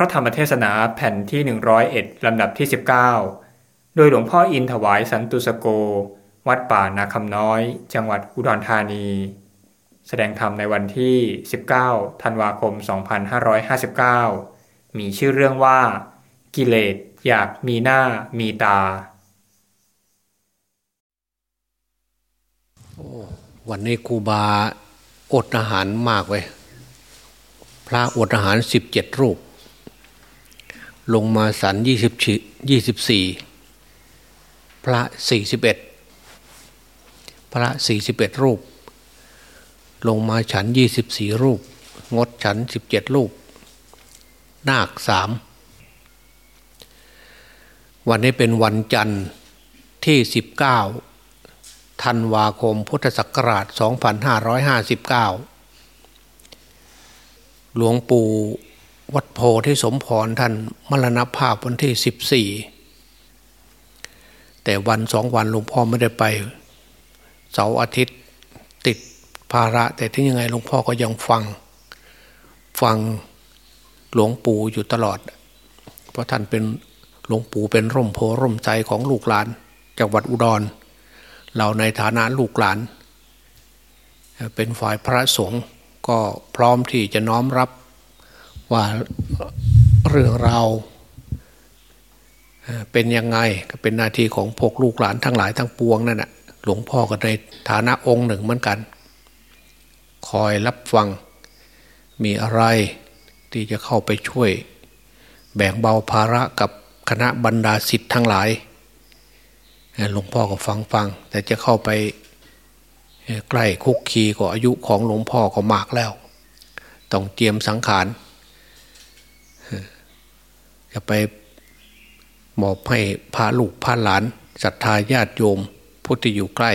ระธรรมเทศนาแผ่นที่ 101 ลำดับที่ 19 โดยหลวงพ่ออินถวายสันตุสโก วัดป่านาคำน้อย จังหวัดอุดรธานี แสดงธรรมในวันที่ 19 ธันวาคม 2559 มีชื่อเรื่องว่า กิเลสอยากมีหน้ามีตา วันนี้ครูบาอดอาหารมากเว้ยพระอดอาหารสิบเจ็ดรูป ลงมาสันยี่สิบยี่สิบสี่พระสี่สิบเอ็ดพระสี่สิบเอ็ดรูป ลงมาฉันยี่สิบสี่รูป งดฉันสิบเจ็ดรูป นาคสามวันนี้เป็นวันจันทร์ที่สิบเก้าธันวาคมพุทธศักราช2559หลวงปู่ วัดโพที่สมพรท่านมรณภาพวันที่14แต่วันสองวันหลวงพ่อไม่ได้ไป เสาร์อาทิตย์ติดภาระ แต่ที่ยังไงหลวงพ่อก็ยังฟัง ฟังหลวงปู่อยู่ตลอด เพราะท่านเป็นหลวงปู่เป็นร่มโพร่มใจของลูกหลานจังหวัดอุดร เราในฐานะลูกหลาน เป็นฝ่ายพระสงฆ์ก็พร้อมที่จะน้อมรับ ว่าเรื่องราวเป็นยังไงก็เป็นหน้าที่ของพวกลูกหลานทั้งหลายทั้งปวงนั่นแหะหลวงพ่อก็ในฐานะองค์หนึ่งเหมือนกัน คอยรับฟังมีอะไรที่จะเข้าไปช่วย แบ่งเบาภาระกับคณะบรรดาสิทธิ์ทั้งหลายหลวงพ่อก็ฟังฟัง แต่จะเข้าไปใกล้คุกคีก็อายุของหลวงพ่อก็มากแล้ว ต้องเตรียมสังขาร จะไปมอบให้พาลูกพาหลานศรัทธาญาติโยมพุทธอยู่ใกล้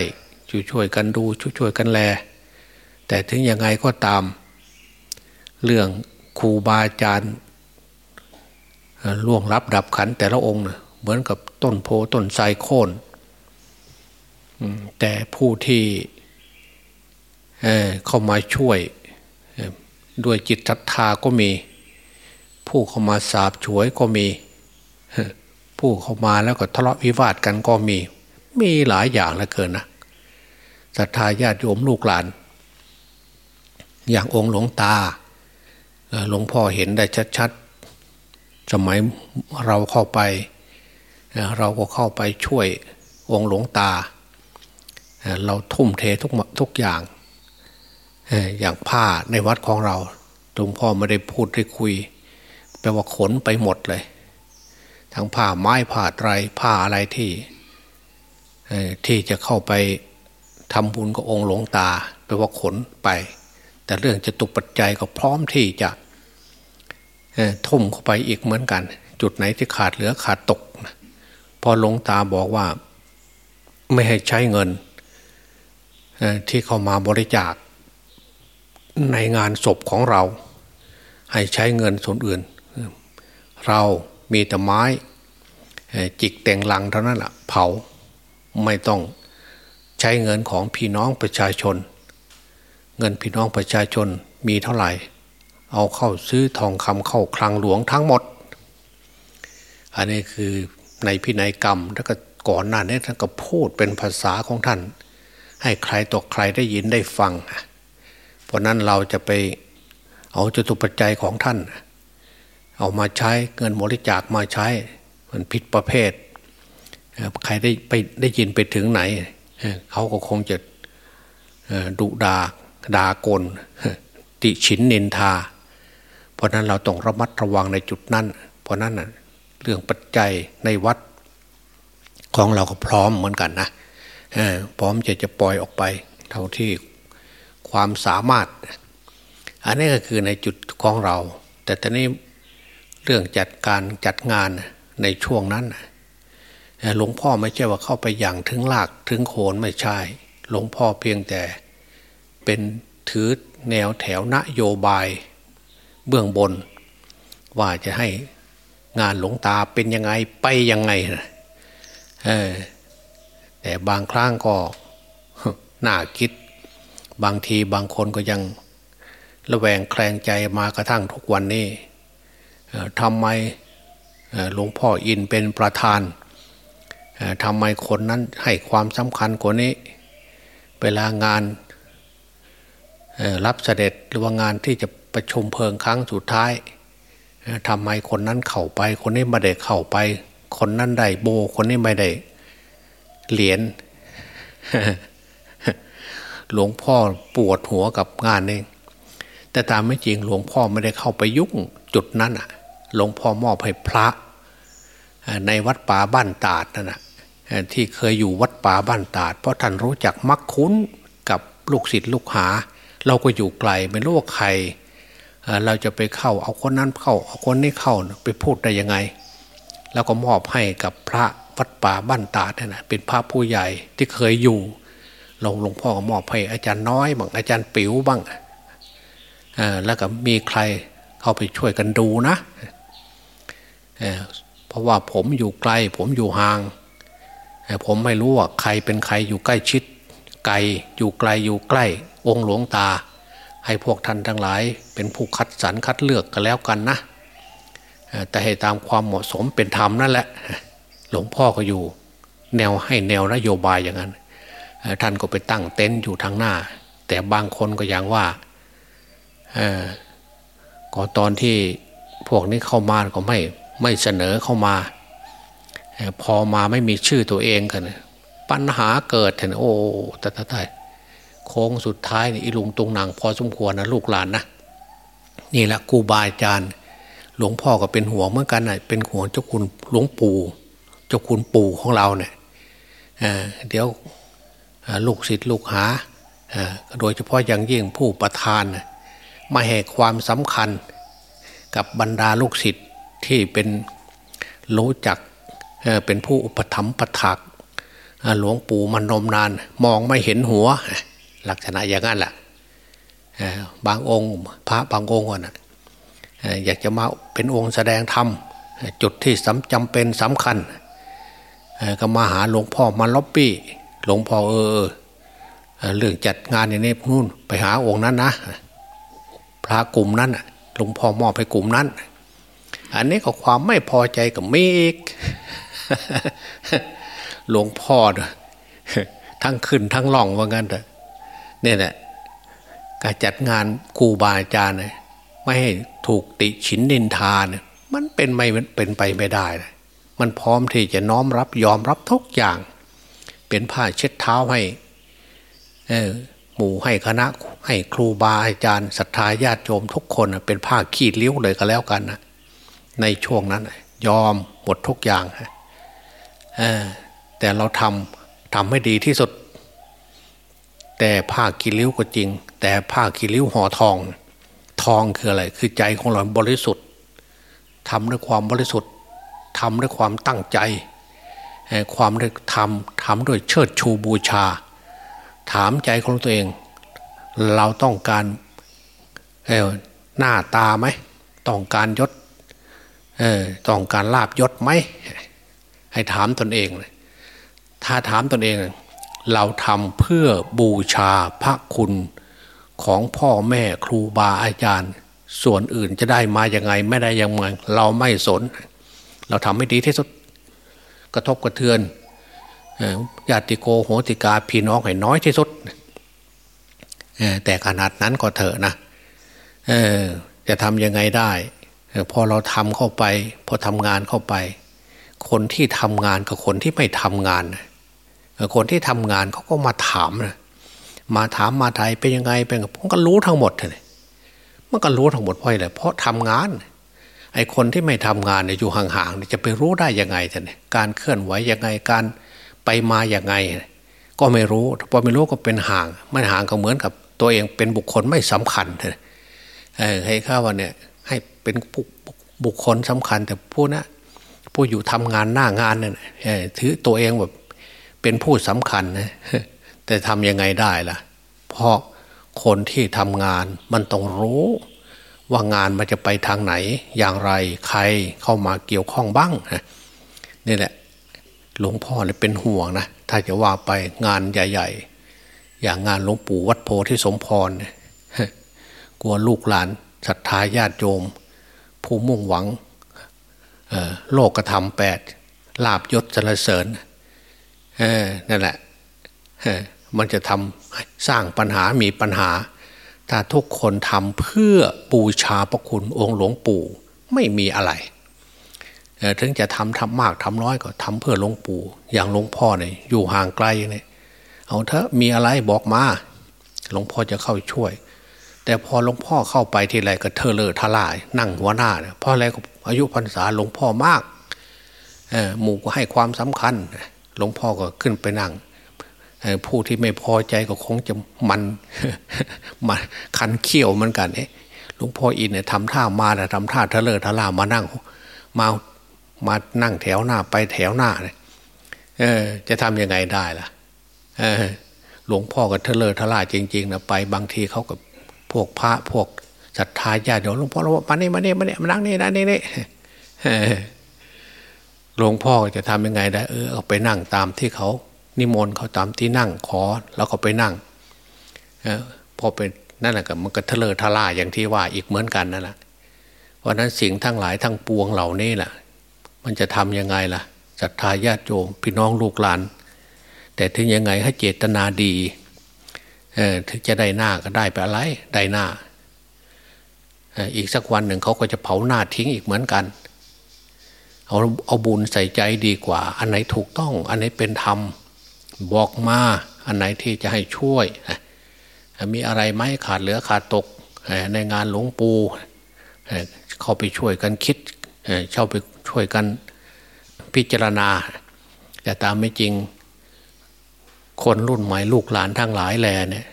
ช่วยช่วยกันดูช่วยช่วยกันแล แต่ถึงยังไงก็ตาม เรื่องครูบาอาจารย์ล่วงรับดับขันแต่ละองค์เหมือนกับต้นโพต้นไทรโค่นแต่ผู้ที่เข้ามาช่วยด้วยจิตศรัทธาก็มี ผู้เข้ามาสาบฉวยก็มี ผู้เข้ามาแล้วก็ทะเลาะวิวาทกันก็มี มีหลายอย่างเหลือเกินนะศรัทธาญาติโยมลูกหลาน อย่างองค์หลวงตาหลวงพ่อเห็นได้ชัดๆสมัยเราเข้าไป เราก็เข้าไปช่วยองค์หลวงตา เราทุ่มเททุกทุกอย่าง อย่างผ้าในวัดของเราหลวงพ่อไม่ได้พูดได้คุย ลว่าขนไปหมดเลย ทั้งผ้าไม้ผ้าไตรผ้าอะไรที่ที่จะเข้าไปทำบุญกับองค์หลวงตาแปลว่าขนไป แต่เรื่องจะตุปัจจัยก็พร้อมที่จะทุ่มเข้าไปอีกเหมือนกัน จุดไหนที่ขาดเหลือขาดตกพอหลวงตาบอกว่าไม่ให้ใช้เงินที่เข้ามาบริจาคในงานศพของเรา ให้ใช้เงินส่วนอื่น เรามีแต่ไม้ จิกแต่งลังเท่านั้นแหละเผาไม่ต้องใช้เงินของพี่น้องประชาชน เงินพี่น้องประชาชนมีเท่าไหร่ เอาเข้าซื้อทองคำเข้าคลังหลวงทั้งหมด อันนี้คือในพินัยกรรมแล้วก็ก่อนหน้านี้ท่านก็พูดเป็นภาษาของท่าน ให้ใครตกใครได้ยินได้ฟัง เพราะนั้นเราจะไปเอาจตุปัจจัยของท่านเอามาใช้เงินบริจาคมาใช้ มันผิดประเภท ใครได้ไปได้ยินไปถึงไหน เขาก็คงจะดุดาดากล ติฉินนินทา เพราะนั้นเราต้องระมัดระวังในจุดนั้น เพราะนั้นเรื่องปัจจัยในวัดของเราก็พร้อมเหมือนกันนะพร้อมจะจะปล่อยออกไป เท่าที่ความสามารถ อันนี้ก็คือในจุดของเรา แต่ตอนนี้ เรื่องจัดการจัดงานในช่วงนั้นหลวงพ่อไม่ใช่ว่าเข้าไปอย่างถึงหลากถึงโคนไม่ใช่ หลวงพ่อเพียงแต่เป็นถือแนวแถวนโยบายเบื้องบน ว่าจะให้งานหลวงตาเป็นยังไงไปยังไงแต่บางครั้งก็น่าคิด บางทีบางคนก็ยังระแวงแคลงใจมากระทั่งทุกวันนี้ ทำไมหลวงพ่ออินเป็นประธานทำไมคนนั้นให้ความสำคัญกว่านี้ เวลางานรับเสด็จหรือว่างานที่จะประชุมเพลิงครั้งสุดท้ายทำไมคนนั้นเข้าไป คนนี้ไม่ได้เข้าไป คนนั้นได้โบ คนนี้ไม่ได้เหรียญหลวงพ่อปวดหัวกับงานเองแต่ตามไม่จริงหลวงพ่อไม่ได้เข้าไปยุ่งจุดนั้นอะ หลวงพ่อมอบให้พระในวัดป่าบ้านตาดนั่นนะที่เคยอยู่วัดป่าบ้านตาด เพราะท่านรู้จักมักคุ้นกับลูกศิษย์ลูกหา เราก็อยู่ไกลไม่รู้ว่าใคร เราจะไปเข้าเอาคนนั้นเข้าเอาคนนี้เข้าไปพูดได้ยังไง แล้วก็มอบให้กับพระวัดป่าบ้านตาดนั่นนะเป็นพระผู้ใหญ่ที่เคยอยู่หลวงหลวงพ่อก็มอบให้อาจารย์น้อยบ้างอาจารย์ปิ๋วบ้างแล้วก็มีใครเข้าไปช่วยกันดูนะ เพราะว่าผมอยู่ไกล ผมอยู่ห่าง ผมไม่รู้ว่าใครเป็นใครอยู่ใกล้ชิด ไกลอยู่ไกลอยู่ใกล้ องค์หลวงตา ให้พวกท่านทั้งหลาย เป็นผู้คัดสรรคัดเลือกกันแล้วกันนะแต่ให้ตามความเหมาะสมเป็นธรรมนั่นแหละ หลวงพ่อก็อยู่ แนวให้แนวนโยบายอย่างนั้น ท่านก็ไปตั้งเต็นท์อยู่ทางหน้า แต่บางคนก็อย่างว่าก็ตอนที่พวกนี้เข้ามาก็ไม่ ไม่เสนอเข้ามา พอมาไม่มีชื่อตัวเองกันปัญหาเกิดเห็นโอ้แต่ตายโค้งสุดท้ายนี่อีลุงตรงหนังพอสมควรนะลูกหลานนะนี่แหละกูบาอาจารย์หลวงพ่อก็เป็นห่วงเหมือนกันนะเป็นห่วงเจ้าคุณหลวงปู่เจ้าคุณปู่ของเราเนี่ยเดี๋ยวลูกศิษย์ลูกหาโดยเฉพาะอย่างยิ่งผู้ประธานมาให้ความสำคัญกับบรรดาลูกศิษย์ ที่เป็นรู้จักเป็นผู้อุปถัมภ์ประทักหลวงปู่มันนมนาน มองไม่เห็นหัว ลักษณะอย่างนั้นแหละบางองค์ พระบางองค์นะอยากจะมาเป็นองค์แสดงธรรมจุดที่สำจำเป็นสำคัญก็มาหาหลวงพ่อมาล็อบบี้หลวงพ่อเออเรื่องจัดงานอย่างนี้นู่นไปหาองค์นั้นนะพระกลุ่มนั้นหลวงพ่อมอบไปกลุ่มนั้น อันนี้ก็ความไม่พอใจกับมีอีกหลวงพ่อทั้งขึ้นทั้งล่องว่างั้นแต่เนี่ยแหละการจัดงานครูบาอาจารย์ไม่ให้ถูกติฉินนินทาเนี่ยมันเป็นไม่เป็นไปไม่ได้นะมันพร้อมที่จะน้อมรับยอมรับทุกอย่าง เป็นผ้าเช็ดเท้าให้หมู่ให้คณะให้ครูบาอาจารย์ศรัทธาญาติโยมทุกคนเป็นผ้าขีดเลี้ยวเลยก็แล้วกันนะ ในช่วงนั้น ยอมหมดทุกอย่างแต่เราทำทำให้ดีที่สุด แต่ผ้าขีดเลี้วก็จริง แต่ผ้าขีดเลี้วห่อทอง ทองคืออะไร คือใจของเราบริสุทธิ์ทำด้วยความบริสุทธิ์ทำด้วยความตั้งใจ ความได้ทำทำด้วยเชิดชูบูชา ถามใจของตัวเอง เราต้องการหน้าตาไหม ต้องการยศ ต้องการลาบยศไหม ให้ถามตนเองเลยถ้าถามตนเอง เราทำเพื่อบูชาพระคุณของพ่อแม่ครูบาอาจารย์ ส่วนอื่นจะได้มาอย่างไง ไม่ได้ยังไงเราไม่สน เราทำให้ดีที่สุด กระทบกระเทือนญาติโกโหติกาพี่น้องให้น้อยที่สุดแต่ขนาดนั้นก็เถอะนะจะทำยังไงได้ พอเราทำเข้าไป พอทำงานเข้าไป คนที่ทำงานกับคนที่ไม่ทำงาน คนที่ทำงานเขาก็มาถามนะมาถามมาไทยเป็นยังไงเป็นผมก็รู้ทั้งหมดเลยมันก็รู้ทั้งหมดเพราะอะไรเพราะทำงาน ไอ้คนที่ไม่ทำงานเนี่ยอยู่ห่างๆจะไปรู้ได้ยังไงท่านการเคลื่อนไหวยังไงการไปมาอย่างไง ก็ไม่รู้พอไม่รู้ก็เป็นห่างไม่ห่างก็เหมือนกับตัวเองเป็นบุคคลไม่สำคัญเลยให้ข้าวเนี่ย ให้เป็นบุคคลสำคัญ แต่ผู้นะผู้อยู่ทำงานหน้างานเนี่ยถือตัวเองแบบเป็นผู้สำคัญนะแต่ทำยังไงได้ล่ะ เพราะคนที่ทำงานมันต้องรู้ว่างานมันจะไปทางไหน อย่างไรใครเข้ามาเกี่ยวข้องบ้างนี่แหละ หลวงพ่อเนี่ยเป็นห่วงนะถ้าจะว่าไปงานใหญ่ ๆ อย่างงานหลวงปู่วัดโพธิสมพรกลัวลูกหลาน ศรัทธาญาติโยม ผู้มุ่งหวังโลกธรรมแปดลาบยศสรรเสริญนั่นแหละมันจะทำสร้างปัญหามีปัญหา ถ้าทุกคนทำเพื่อบูชาพระคุณองค์หลวงปู่ไม่มีอะไรถึงจะทำทำมากทำน้อยก็ทำเพื่อหลวงปู่ อย่างหลวงพ่อเนี่ยอยู่ห่างไกลเนี่ยเอาเถอะมีอะไรบอกมาหลวงพ่อจะเข้าช่วย แต่พอหลวงพ่อเข้าไปทีไรก็เธอเลอทลาย นั่งหัวหน้าเนี่ยเพราะอะไรอายุพรรษาหลวงพ่อมากหมู่ก็ให้ความสำคัญ หลวงพ่อก็ขึ้นไปนั่งผู้ที่ไม่พอใจก็คงจะมันมาคันเขี้ยวเหมือนกันเหลวงพ่ออินเนี่ยทำท่ามาแต่ทำท่าเทเลอทลามานั่งมามานั่งแถวหน้าไปแถวหน้าเนี่ยเออ จะทำยังไงได้ล่ะ เออ หลวงพ่อก็เทเลอทลาจริง ๆนะไปบางทีเขากับ พวกพระพวกศรัทธาญาติโยมหลวงพ่อหลวงพ่อมาเนี่มาเนี่ยมาเนี่ยมานั่งนี่นะนี่นี่หลวงพ่อจะทำยังไงได้เออเอาไปนั่งตามที่เขานิมนต์เขาตามที่นั่งขอแล้วก็ไปนั่งอพอเป็นนั่นแหละก็มันก็เทเลทลาอย่างที่ว่าอีกเหมือนกันนั่นแหละเพราะนั้นสิ่งทั้งหลายทั้งปวงเหล่านี้แหละมันจะทำยังไงล่ะศรัทธาญาติโยมพี่น้องลูกหลาน แต่ถึงยังไงให้เจตนาดี เออถึงจะได้หน้าก็ได้ไปอะไรได้หน้าอีกสักวันหนึ่งเขาก็จะเผาหน้าทิ้งอีกเหมือนกัน เอาเอาบุญใส่ใจดีกว่า อันไหนถูกต้อง อันไหนเป็นธรรม บอกมา อันไหนที่จะให้ช่วย มีอะไรไหมขาดเหลือขาดตก ในงานหลวงปู่เข้าไปช่วยกันคิดเข้าไปช่วยกันพิจารณา แต่ตามไม่จริง คนรุ่นใหม่ลูกหลานทั้งหลายแลเนี่ย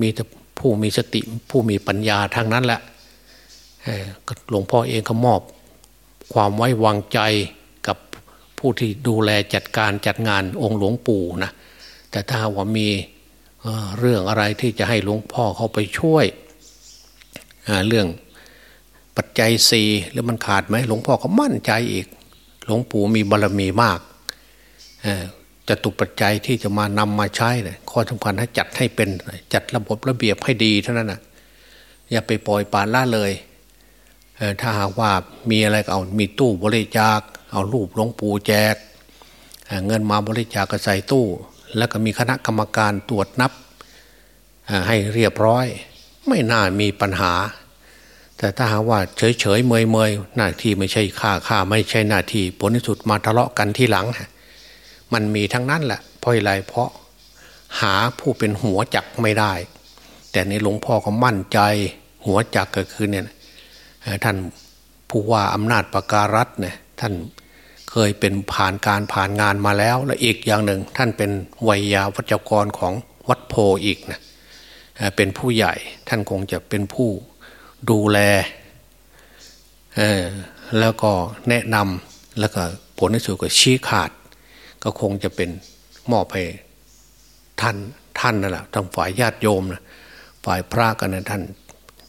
มีแต่ผู้มีสติผู้มีปัญญาทางนั้นแหละหลวงพ่อเองก็มอบความไว้วางใจกับผู้ที่ดูแลจัดการจัดงานองค์หลวงปู่นะแต่ถ้าว่ามีเรื่องอะไรที่จะให้หลวงพ่อเขาไปช่วยเรื่องปัจจัยสี่หรือมันขาดไหมหลวงพ่อก็มั่นใจอีก หลวงปู่มีบารรมีมาก จตุปัจจัยที่จะมานำมาใช้เนี่ยข้อสำคัญให้จัดให้เป็นจัดระบบระเบียบให้ดีเท่านั้นนะอย่าไปปล่อยปานละเลยถ้าหากว่ามีอะไรก็เอามีตู้บริจาค เอารูปหลวงปู่แจก เงินมาบริจาคก็ใส่ตู้ แล้วก็มีคณะกรรมการตรวจนับให้เรียบร้อย ไม่น่ามีปัญหา แต่ถ้าหากว่าเฉยเฉยเมยเมยหน้าที่ไม่ใช่ค่าค่าไม่ใช่หน้าที่ผลที่สุดมาทะเลาะกันที่หลัง มันมีทั้งนั้นแหละเพราะอะไรเพราะหาผู้เป็นหัวจักไม่ได้ แต่ในหลวงพ่อก็มั่นใจหัวจักก็คือเนี่ยท่านผู้ว่าอำนาจประการัฐเนี่ยท่านเคยเป็นผ่านการผ่านงานมาแล้ว และอีกอย่างหนึ่ง ท่านเป็นวัยยาวัจกรของวัดโพอีกนะเป็นผู้ใหญ่ท่านคงจะเป็นผู้ดูแลแล้วก็แนะนำแล้วก็ผลที่สุดก็ชี้ขาด ก็คงจะเป็นมอบให้ท่านท่านนั่นแหละทางฝ่ายญาติโยมนะฝ่ายพระกันนะท่าน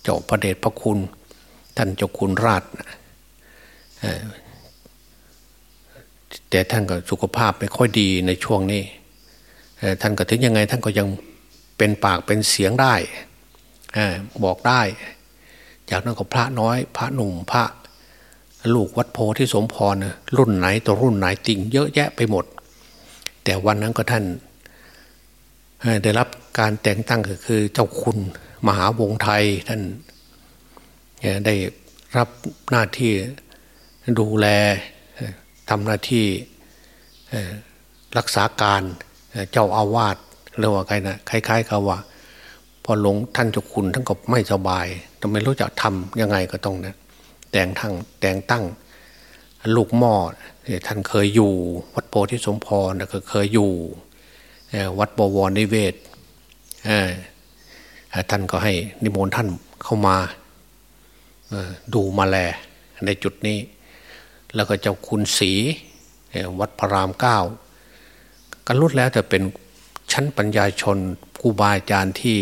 เจ้าพระเดชพระคุณ ท่านเจ้าคุณราชแต่ท่านก็สุขภาพไม่ค่อยดีในช่วงนี้ท่านก็ถึงยังไงท่านก็ยังเป็นปากเป็นเสียงได้บอกได้ จากนั้นก็พระน้อย พระหนุ่มพระ ลูกวัดโพธิสมพรรุ่นไหนตัวรุ่นไหนติ่งเยอะแยะไปหมด แต่วันนั้นก็ท่านได้รับการแต่งตั้งก็คือเจ้าคุณมหาวงไทยท่านได้รับหน้าที่ดูแลทำหน้าที่รักษาการเจ้าอาวาสเรียกว่าใครนะคล้ายๆกับว่า พอลงท่านเจ้าคุณท่านก็ไม่สบายทำไมรู้จักทำยังไงก็ต้องนะ แต่งทั้งแต่งตั้งลูกหม้อท่านเคยอยู่ วัดโพธิสมพรก็เคยอยู่ วัดบวรนิเวศท่านก็ให้นิมนต์ท่านเข้ามาดูมาแลในจุดนี้ แล้วก็เจ้าคุณศรีวัดพระรามเก้ากันรุดแล้วแต่เป็นชั้นปัญญาชนครูบาอาจารย์ที่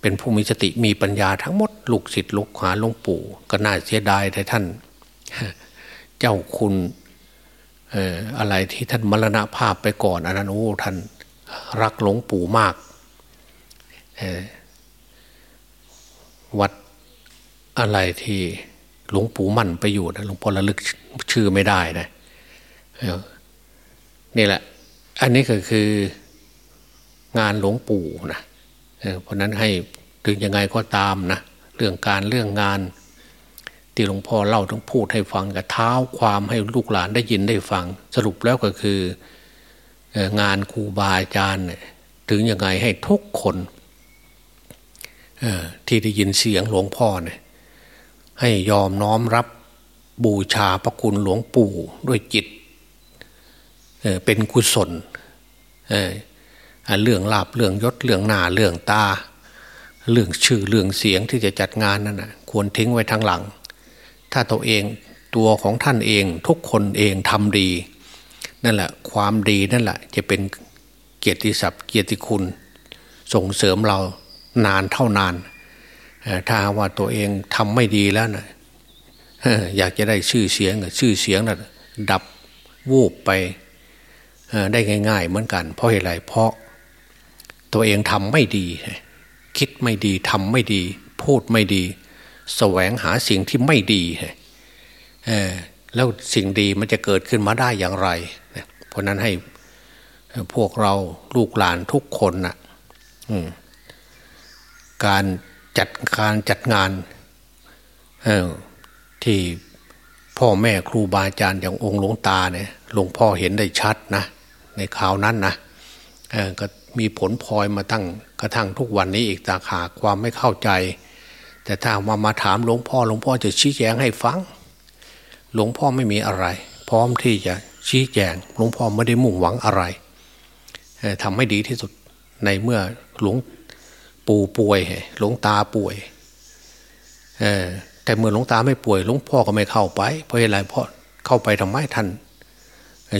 เป็นผู้มีสติมีปัญญาทั้งหมดลูกศิษย์ลูกหาหลวงปู่ ก็น่าเสียดายแต่ท่าน เจ้าคุณอะไรที่ท่านมรณภาพไปก่อนอันนั้นโอ้ท่านรักหลวงปู่มากวัดอะไรที่หลวงปู่มั่นไปอยู่นะหลวงพ่อระลึกชื่อไม่ได้นะนี่แหละ อันนี้ก็คืองานหลวงปู่นะ เพราะนั้นให้ถึงยังไงก็ตามนะเรื่องการเรื่องงาน ที่หลวงพ่อเล่าทั้งพูดให้ฟังกับเท้าความให้ลูกหลานได้ยินได้ฟัง สรุปแล้วก็คืองานครูบาอาจารย์ถึงยังไงให้ทุกคนที่ได้ยินเสียงหลวงพ่อเนี่ยให้ยอมน้อมรับบูชาพระคุณหลวงปู่ด้วยจิตเเป็นกุศล เรื่องลาบเรื่องยศเรื่องหน้าเรื่องตา เรื่องชื่อเรื่องเสียงที่จะจัดงานนั่นนะควรทิ้งไว้ทางหลัง ถ้าตัวเองตัวของท่านเองทุกคนเองทำดี นั่นแหละความดีนั่นแหละจะเป็นเกียรติศัพท์เกียรติคุณ ส่งเสริมเรานานเท่านาน ถ้าว่าตัวเองทำไม่ดีแล้วนะอยากจะได้ชื่อเสียงชื่อเสียงนะ่ะดับวูบไปได้ง่าย ๆ เหมือนกัน เพราะอะไรเพราะ ตัวเองทำไม่ดี คิดไม่ดีทำไม่ดี พูดไม่ดีแสวงหาสิ่งที่ไม่ดีแล้วสิ่งดีมันจะเกิดขึ้นมาได้อย่างไร เพราะนั้นให้พวกเราลูกหลานทุกคนนะ่ะการจัดการจัดงานที่พ่อแม่ครูบาอาจารย์อย่างองค์หลวงตาเนี่ยหลวงพ่อเห็นได้ชัดนะ ในข่าวนั้นนะก็ มีผลพลอยมาตั้งกระทั่งทุกวันนี้อีกตาขาความไม่เข้าใจ แต่ถ้ามามาถามหลวงพ่อหลวงพ่อจะชี้แจงให้ฟัง หลวงพ่อไม่มีอะไร พร้อมที่จะชี้แจงหลวงพ่อไม่ได้มุ่งหวังอะไรทำให้ดีที่สุดในเมื่อหลวงปู่ป่วยหลวงตาป่วยแต่เมื่อหลวงตาไม่ป่วยหลวงพ่อก็ไม่เข้าไป เพราะอะไรเพราะเข้าไปทำไมท่าน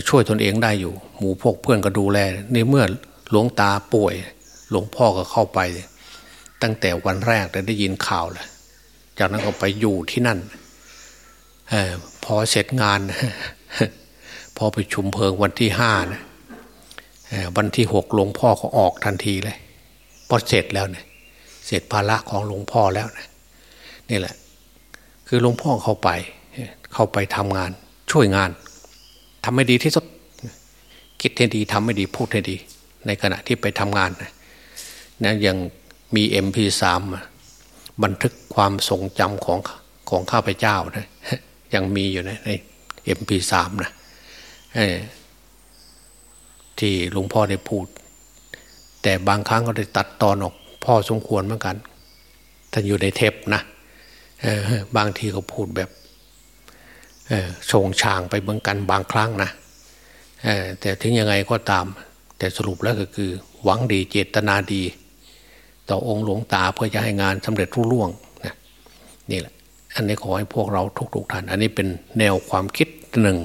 ช่วยตนเองได้อยู่ หมู่พวกเพื่อนก็ดูแลในเมื่อ หลวงตาป่วย หลวงพ่อก็เข้าไป ตั้งแต่วันแรกแต่ได้ยินข่าวเลยจากนั้นก็ไปอยู่ที่นั่นอพอเสร็จงาน พอไปชุมเพลิงวันที่ห้านะวันที่หกหลวงพ่อก็ออกทันทีเลยพอเสร็จแล้วเนี่ย เสร็จภาระของหลวงพ่อแล้วนะนี่แหละ คือหลวงพ่อเข้าไป เข้าไปทำงาน ช่วยงานทำให้ดีที่สุด คิดให้ดีทำให้ดีพูดให้ดี ในขณะที่ไปทำงานนะยังมีเอ็มพีสามบันทึกความทรงจำของของข้าพเจ้านะยังมีอยู่นะในเอ็มพีสามนะที่หลวงพ่อได้พูด แต่บางครั้งก็ได้ตัดตอนออกพ่อสมควรเหมือนกันท่านอยู่ในเทปนะบางทีก็พูดแบบโชงช่างไปเบืองกันบางครั้งนะแต่ถึงยังไงก็ตาม แต่สรุปแล้วก็คือ หวังดีเจตนาดี ต่อองค์หลวงตาเพื่อจะให้งานสำเร็จรุ่ร่วงนะนี่แหละ อันนี้ขอให้พวกเราทุกๆท่าน อันนี้เป็นแนวความคิดหนึ่ง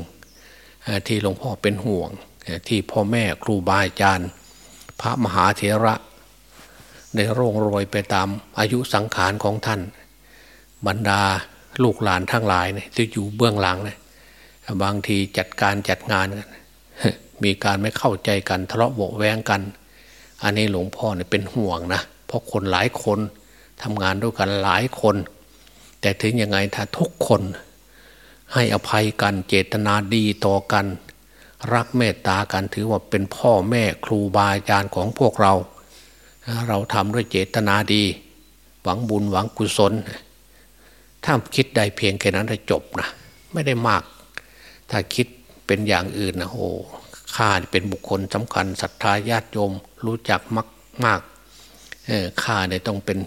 ที่หลวงพ่อเป็นห่วง ที่พ่อแม่ครูบาอาจารย์ พระมหาเถระในโรงโรยไปตามอายุสังขารของท่าน บรรดาลูกหลานทั้งหลายเนี่ยที่อยู่เบื้องหลังเนี่ยบางทีจัดการจัดงานกัน มีการไม่เข้าใจกันทะเลาะโบแวงกัน อันนี้หลวงพ่อเนี่ยเป็นห่วงนะ เพราะคนหลายคนทำงานด้วยกันหลายคน แต่ถึงยังไงถ้าทุกคนให้อภัยกันเจตนาดีต่อกัน รักเมตตากันถือว่าเป็นพ่อแม่ครูบาอาจารย์ของพวกเรา เราทำด้วยเจตนาดี หวังบุญหวังกุศล ถ้าคิดได้เพียงแค่นั้นจะจบนะ ไม่ได้มาก ถ้าคิดเป็นอย่างอื่นนะโอ้ ข้าเป็นบุคคลสำคัญศรัทธาญาติโยมรู้จักมากมากข้าเนี่ยต้องเป็น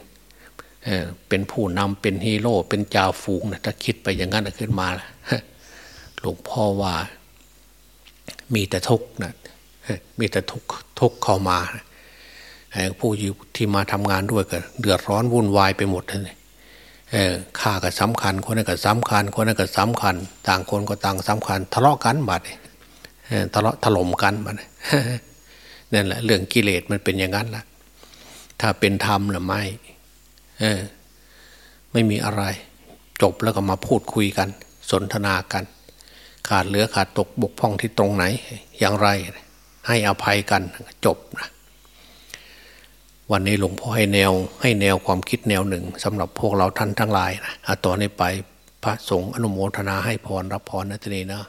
เเป็นผู้นำเป็นฮีโร่เป็นจ่าฝูงนะถ้าคิดไปอย่างนั้นขึ้นมาหลวงพ่อว่ามีแต่ทุกข์นะมีแต่ทุกข์ทุกข์เข้ามาผู้ที่มาทำงานด้วยก็เดือดร้อนวุ่นวายไปหมดเลยข้าก็สำคัญ คนนั้นก็สำคัญ คนนั้นก็สำคัญ ต่างคนก็ต่างสำคัญ ทะเลาะกันบัด ทะเลาะถล่มกันบัดนั่นแหละ เรื่องกิเลสมันเป็นอย่างนั้นละถ้าเป็นธรรมหรือไม่ไม่มีอะไร จบแล้วก็มาพูดคุยกัน สนทนากัน ขาดเหลือขาดตกบกพร่องที่ตรงไหน อย่างไร ให้อภัยกันจบนะวันนี้หลวงพ่อให้แนวให้แนวความคิดแนวหนึ่งสำหรับพวกเราท่านทั้งหลายนะต่อนนี้ไปพระสงฆ์อนุโมทนาให้พรรับพรนะทีนี้นะ